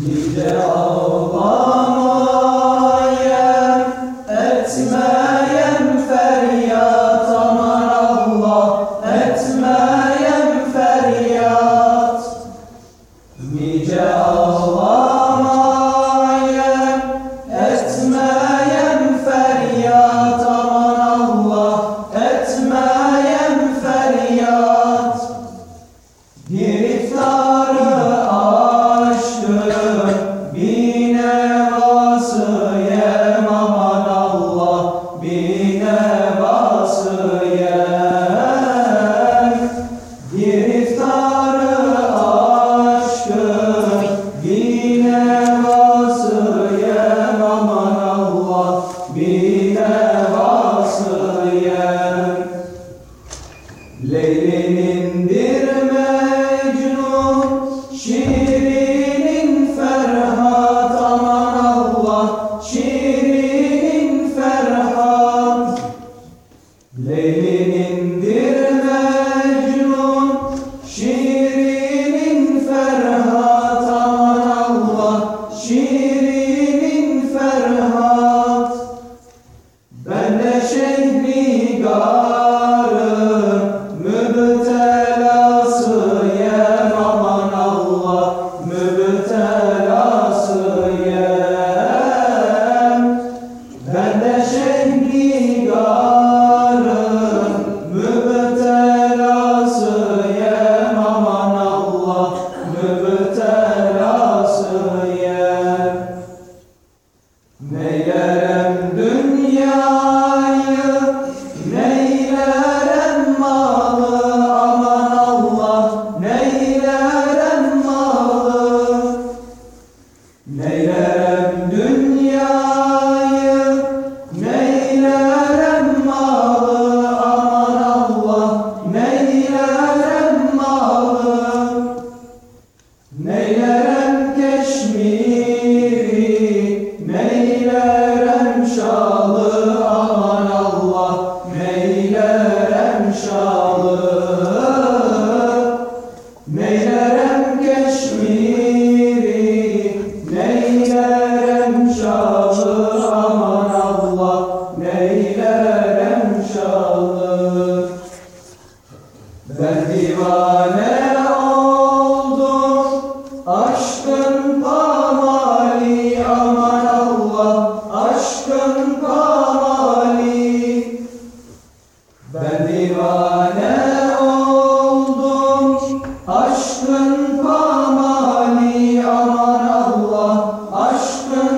Nice ağlamayem, feryat aman Allah, etmeyem feryat. Nice ağlamayem, feryat aman Allah, etmeyem feryat. Giriftarı Leyli'nindir Mecnun, Şirin'in Ferhat aman Allah, Şirin'in Ferhat. Leyli'nindir Mecnun, Şirin'in Ferhat aman Allah, Şirin'in Ferhat. Ben de şehri garın Neylerem dünyayı, neylerem malı, aman Allah, neylerem malı. Neylerem dünyayı, neylerem malı, aman Allah, neylerem malı. Neylerem Gospel.